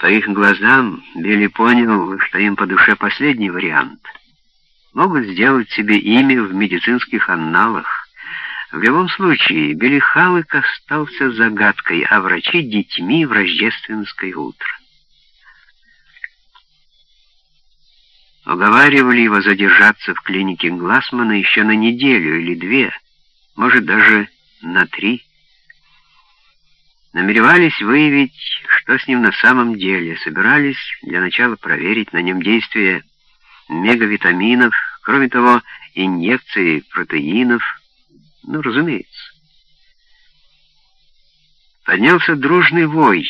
По их глазам Билли понял, что им по душе последний вариант. Могут сделать себе имя в медицинских анналах. В любом случае, Билли Халлок остался загадкой, а врачи — детьми в рождественское утро. Уговаривали его задержаться в клинике Глассмана еще на неделю или две, может, даже на три. Намеревались выявить, что с ним на самом деле, собирались для начала проверить на нем действие мегавитаминов, кроме того, инъекции протеинов, ну, разумеется. Поднялся дружный вой,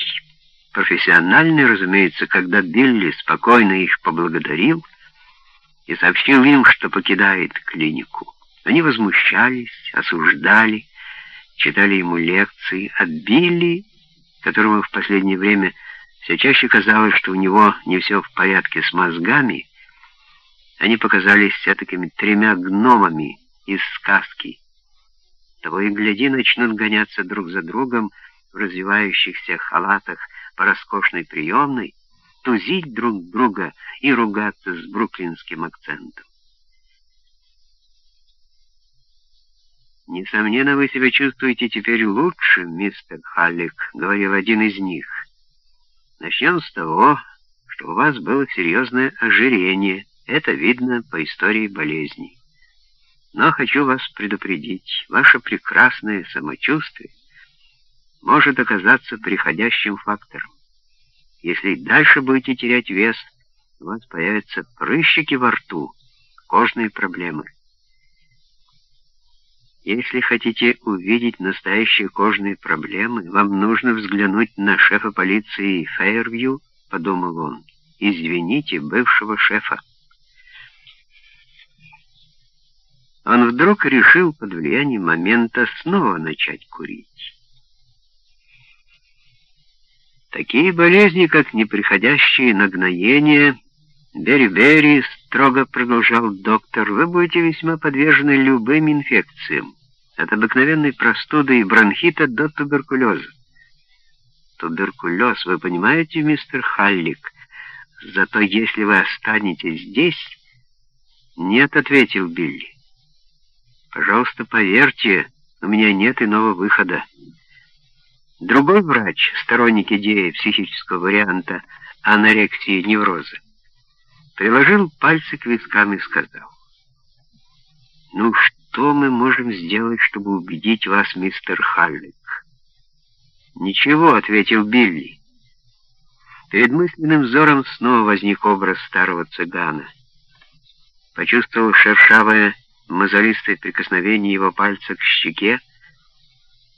профессиональный, разумеется, когда Билли спокойно их поблагодарил, и сообщил им, что покидает клинику. Они возмущались, осуждали, читали ему лекции, а Билли, которому в последнее время все чаще казалось, что у него не все в порядке с мозгами, они показались все-такими тремя гномами из сказки. Того и гляди, начнут гоняться друг за другом в развивающихся халатах по роскошной приемной, тузить друг друга и ругаться с бруклинским акцентом. «Несомненно, вы себя чувствуете теперь лучше, мистер Халлик», — говорил один из них. «Начнем с того, что у вас было серьезное ожирение. Это видно по истории болезней. Но хочу вас предупредить, ваше прекрасное самочувствие может оказаться приходящим фактором. Если дальше будете терять вес, у вас появятся прыщики во рту, кожные проблемы. Если хотите увидеть настоящие кожные проблемы, вам нужно взглянуть на шефа полиции Фейервью, подумал он. Извините бывшего шефа. Он вдруг решил под влиянием момента снова начать курить. Такие болезни, как неприходящие нагноения, бери-бери, строго продолжал доктор, вы будете весьма подвержены любым инфекциям, от обыкновенной простуды и бронхита до туберкулеза. Туберкулез, вы понимаете, мистер Халлик? Зато если вы останетесь здесь... Нет, ответил Билли. Пожалуйста, поверьте, у меня нет иного выхода. Другой врач, сторонник идеи психического варианта анорексии невроза, приложил пальцы к вискам и сказал, «Ну что мы можем сделать, чтобы убедить вас, мистер Халлик?» «Ничего», — ответил Билли. Перед мысленным взором снова возник образ старого цыгана. Почувствовал шершавое, мозолистое прикосновение его пальца к щеке,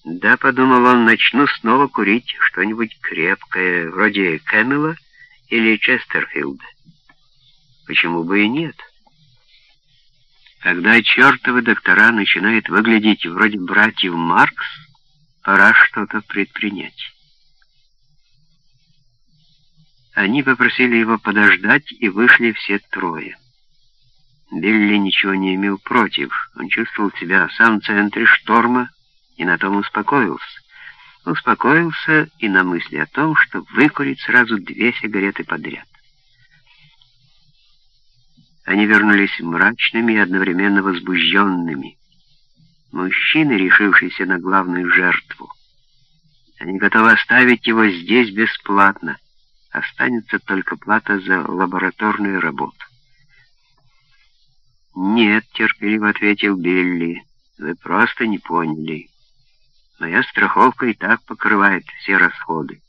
да, подумал он, начну снова курить что-нибудь крепкое, вроде Кэмела или Честерфилда. Почему бы и нет? Когда чертовы доктора начинают выглядеть вроде братьев Маркс, пора что-то предпринять. Они попросили его подождать и вышли все трое. Билли ничего не имел против. Он чувствовал себя в центре шторма, и на том успокоился. Успокоился и на мысли о том, что выкурить сразу две сигареты подряд. Они вернулись мрачными и одновременно возбужденными. Мужчины, решившиеся на главную жертву. Они готовы оставить его здесь бесплатно. Останется только плата за лабораторную работу. «Нет», — терпеливо ответил Билли, — «вы просто не поняли». Моя страховка и так покрывает все расходы.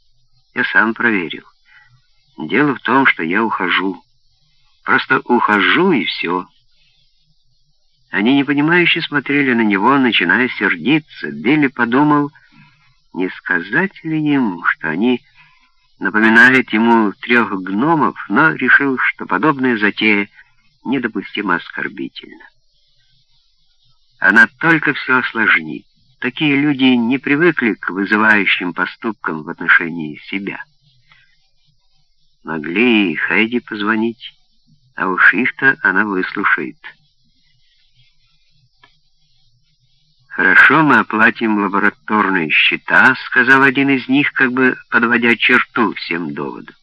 Я сам проверил. Дело в том, что я ухожу. Просто ухожу и все. Они непонимающе смотрели на него, начиная сердиться. Билли подумал, не сказать ли им, что они напоминают ему трех гномов, но решил, что подобная затея недопустимо оскорбительна. Она только все осложнит. Такие люди не привыкли к вызывающим поступкам в отношении себя. Могли и Хайди позвонить, а уж их-то она выслушает. «Хорошо, мы оплатим лабораторные счета», — сказал один из них, как бы подводя черту всем доводам.